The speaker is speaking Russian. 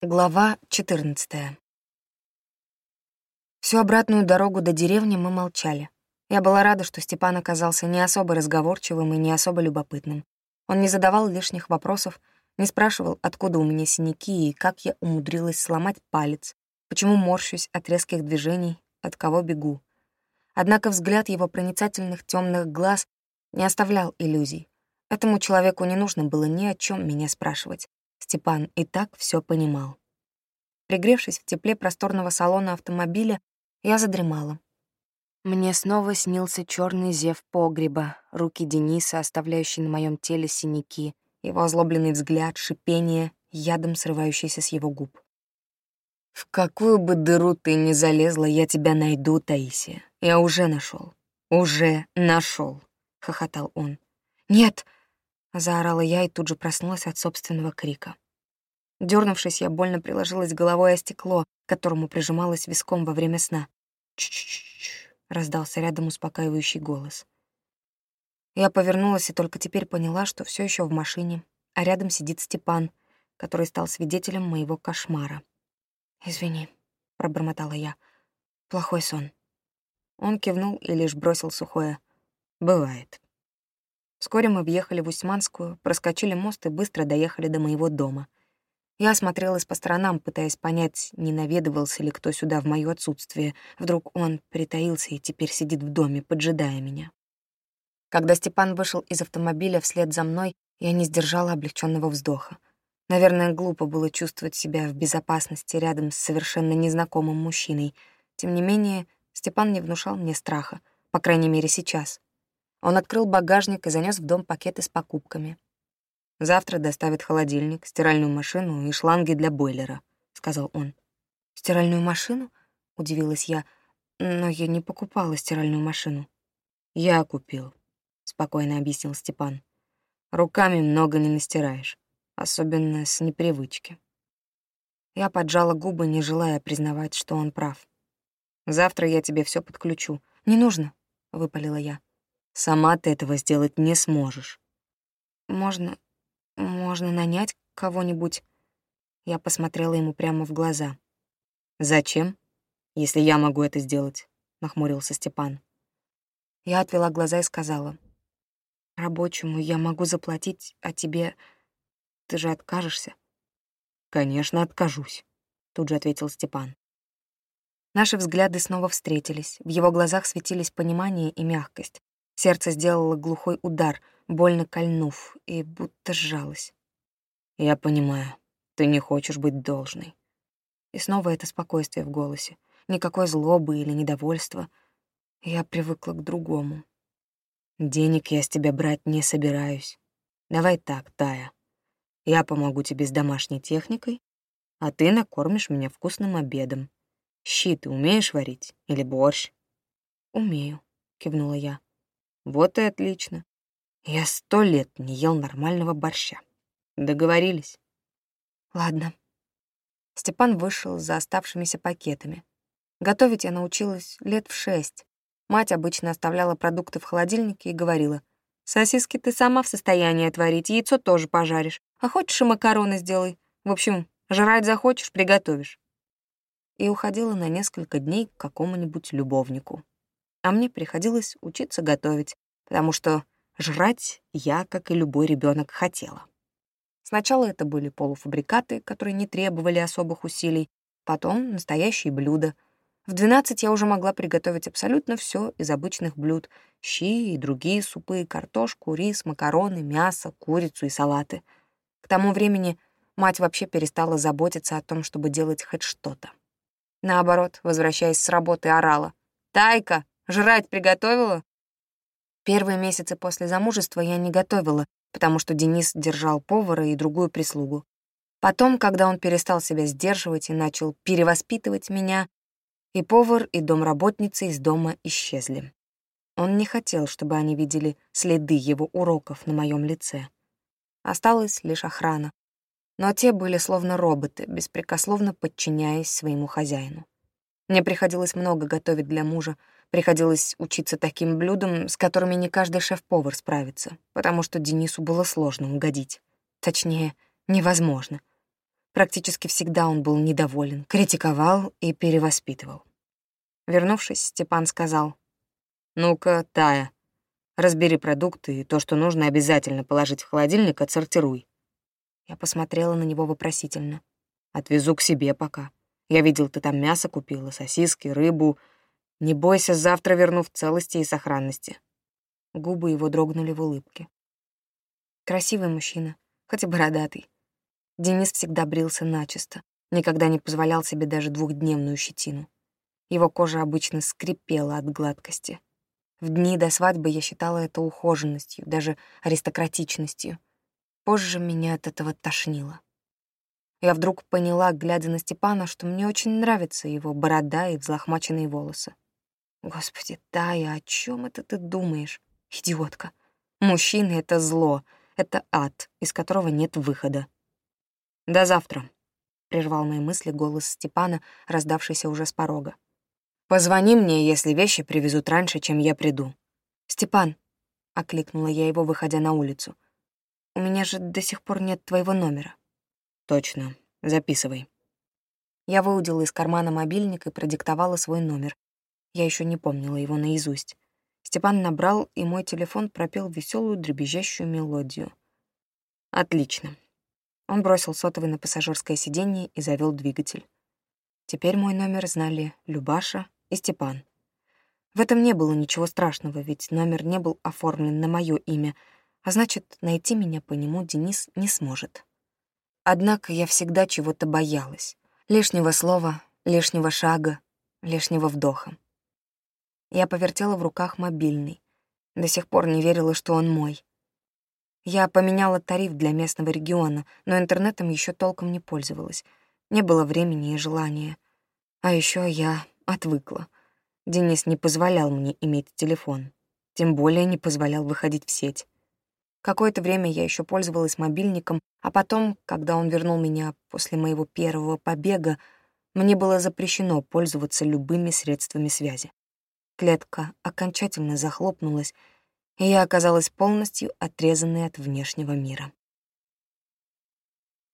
Глава 14. Всю обратную дорогу до деревни мы молчали. Я была рада, что Степан оказался не особо разговорчивым и не особо любопытным. Он не задавал лишних вопросов, не спрашивал, откуда у меня синяки и как я умудрилась сломать палец, почему морщусь от резких движений, от кого бегу. Однако взгляд его проницательных темных глаз не оставлял иллюзий. Этому человеку не нужно было ни о чем меня спрашивать. Степан и так все понимал. Пригревшись в тепле просторного салона автомобиля, я задремала. Мне снова снился черный зев погреба, руки Дениса, оставляющие на моем теле синяки, его озлобленный взгляд, шипение, ядом срывающийся с его губ. «В какую бы дыру ты ни залезла, я тебя найду, Таисия. Я уже нашел, Уже нашел, хохотал он. «Нет!» — заорала я и тут же проснулась от собственного крика. Дернувшись, я больно приложилась головой о стекло, к которому прижималась виском во время сна. «Ч-ч-ч-ч», — раздался рядом успокаивающий голос. Я повернулась и только теперь поняла, что все еще в машине, а рядом сидит Степан, который стал свидетелем моего кошмара. «Извини», — пробормотала я. «Плохой сон». Он кивнул и лишь бросил сухое. «Бывает». Вскоре мы въехали в Усьманскую, проскочили мост и быстро доехали до моего дома. Я осмотрелась по сторонам, пытаясь понять, не наведывался ли кто сюда в моё отсутствие. Вдруг он притаился и теперь сидит в доме, поджидая меня. Когда Степан вышел из автомобиля вслед за мной, я не сдержала облегченного вздоха. Наверное, глупо было чувствовать себя в безопасности рядом с совершенно незнакомым мужчиной. Тем не менее, Степан не внушал мне страха, по крайней мере, сейчас. Он открыл багажник и занес в дом пакеты с покупками. Завтра доставят холодильник, стиральную машину и шланги для бойлера», — сказал он. «Стиральную машину?» — удивилась я. «Но я не покупала стиральную машину». «Я купил», — спокойно объяснил Степан. «Руками много не настираешь, особенно с непривычки». Я поджала губы, не желая признавать, что он прав. «Завтра я тебе все подключу». «Не нужно», — выпалила я. «Сама ты этого сделать не сможешь». «Можно можно нанять кого-нибудь. Я посмотрела ему прямо в глаза. Зачем? Если я могу это сделать, нахмурился Степан. Я отвела глаза и сказала: Рабочему я могу заплатить, а тебе ты же откажешься? Конечно, откажусь, тут же ответил Степан. Наши взгляды снова встретились. В его глазах светились понимание и мягкость. Сердце сделало глухой удар, больно кольнув, и будто сжалось. «Я понимаю, ты не хочешь быть должной». И снова это спокойствие в голосе. Никакой злобы или недовольства. Я привыкла к другому. «Денег я с тебя брать не собираюсь. Давай так, Тая. Я помогу тебе с домашней техникой, а ты накормишь меня вкусным обедом. Щи ты умеешь варить? Или борщ?» «Умею», — кивнула я. Вот и отлично. Я сто лет не ел нормального борща. Договорились? Ладно. Степан вышел за оставшимися пакетами. Готовить я научилась лет в шесть. Мать обычно оставляла продукты в холодильнике и говорила, «Сосиски ты сама в состоянии отварить, яйцо тоже пожаришь, а хочешь и макароны сделай. В общем, жрать захочешь — приготовишь». И уходила на несколько дней к какому-нибудь любовнику а мне приходилось учиться готовить, потому что жрать я, как и любой ребенок, хотела. Сначала это были полуфабрикаты, которые не требовали особых усилий, потом настоящие блюда. В 12 я уже могла приготовить абсолютно все из обычных блюд — щи и другие супы, картошку, рис, макароны, мясо, курицу и салаты. К тому времени мать вообще перестала заботиться о том, чтобы делать хоть что-то. Наоборот, возвращаясь с работы, орала. «Тайка, Жрать приготовила?» Первые месяцы после замужества я не готовила, потому что Денис держал повара и другую прислугу. Потом, когда он перестал себя сдерживать и начал перевоспитывать меня, и повар, и домработница из дома исчезли. Он не хотел, чтобы они видели следы его уроков на моем лице. Осталась лишь охрана. Но те были словно роботы, беспрекословно подчиняясь своему хозяину. Мне приходилось много готовить для мужа, приходилось учиться таким блюдам, с которыми не каждый шеф-повар справится, потому что Денису было сложно угодить. Точнее, невозможно. Практически всегда он был недоволен, критиковал и перевоспитывал. Вернувшись, Степан сказал, «Ну-ка, Тая, разбери продукты и то, что нужно обязательно положить в холодильник, отсортируй». Я посмотрела на него вопросительно. «Отвезу к себе пока. Я видел, ты там мясо купила, сосиски, рыбу. Не бойся, завтра верну в целости и сохранности». Губы его дрогнули в улыбке. Красивый мужчина, хоть и бородатый. Денис всегда брился начисто, никогда не позволял себе даже двухдневную щетину. Его кожа обычно скрипела от гладкости. В дни до свадьбы я считала это ухоженностью, даже аристократичностью. Позже меня от этого тошнило. Я вдруг поняла, глядя на Степана, что мне очень нравится его борода и взлохмаченные волосы. Господи, Тая, о чем это ты думаешь? Идиотка. Мужчины — это зло, это ад, из которого нет выхода. «До завтра», — прервал мои мысли голос Степана, раздавшийся уже с порога. «Позвони мне, если вещи привезут раньше, чем я приду». «Степан», — окликнула я его, выходя на улицу, — «у меня же до сих пор нет твоего номера». «Точно. Записывай». Я выудила из кармана мобильник и продиктовала свой номер. Я еще не помнила его наизусть. Степан набрал, и мой телефон пропел веселую дребезжащую мелодию. «Отлично. Он бросил сотовый на пассажирское сиденье и завел двигатель. Теперь мой номер знали Любаша и Степан. В этом не было ничего страшного, ведь номер не был оформлен на мое имя, а значит, найти меня по нему Денис не сможет. Однако я всегда чего-то боялась. Лишнего слова, лишнего шага, лишнего вдоха. Я повертела в руках мобильный. До сих пор не верила, что он мой. Я поменяла тариф для местного региона, но интернетом еще толком не пользовалась. Не было времени и желания. А еще я отвыкла. Денис не позволял мне иметь телефон. Тем более не позволял выходить в сеть. Какое-то время я еще пользовалась мобильником, а потом, когда он вернул меня после моего первого побега, мне было запрещено пользоваться любыми средствами связи. Клетка окончательно захлопнулась, и я оказалась полностью отрезанной от внешнего мира.